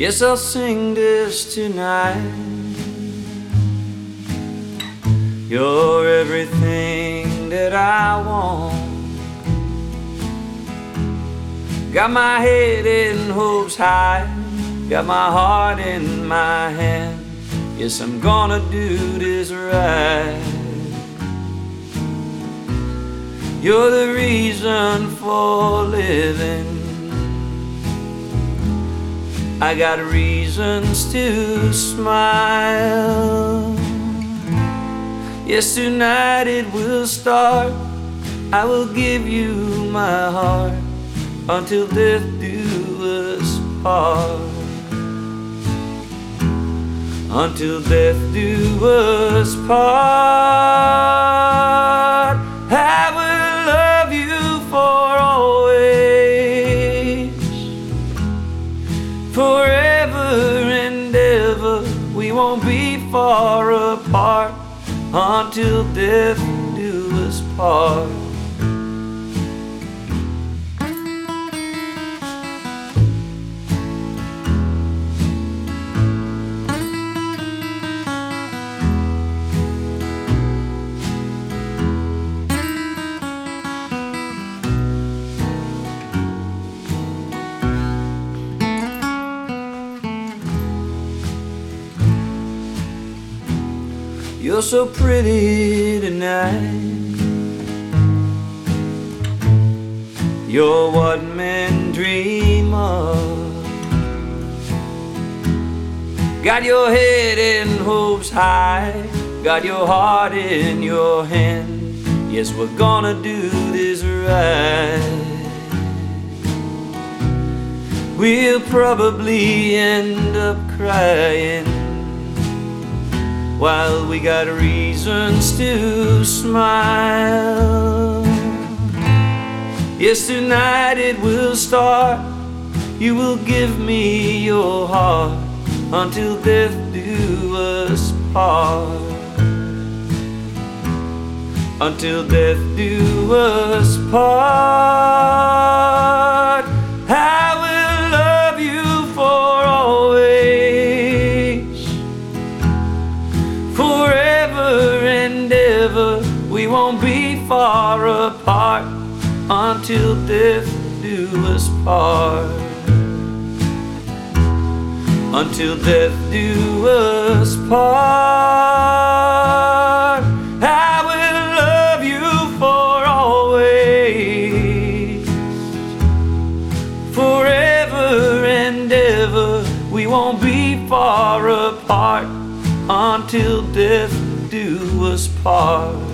Yes, I'll sing this tonight. You're everything that I want. Got my head in hopes high, got my heart in my hand. Yes, I'm gonna do this right. You're the reason for living. I got reasons to smile. Yes, tonight it will start. I will give you my heart until death do us part. Until death do us part. Forever and ever. We won't be far apart until death do us part. You're so pretty tonight. You're what men dream of. Got your head in hopes high, got your heart in your hand. Yes, we're gonna do this right. We'll probably end up crying while we got reasons to smile. Yes, tonight it will start. You will give me your heart until death do us part. Until death do us part. Won't be far apart until death do us part. Until death do us part. I will love you for always, forever and ever. We won't be far apart until death do us part.